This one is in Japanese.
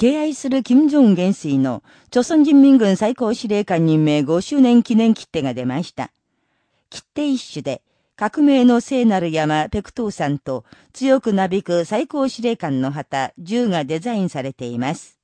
敬愛する金正恩元帥の、朝鮮人民軍最高司令官任命5周年記念切手が出ました。切手一種で、革命の聖なる山ペクトーさんと強くなびく最高司令官の旗銃がデザインされています。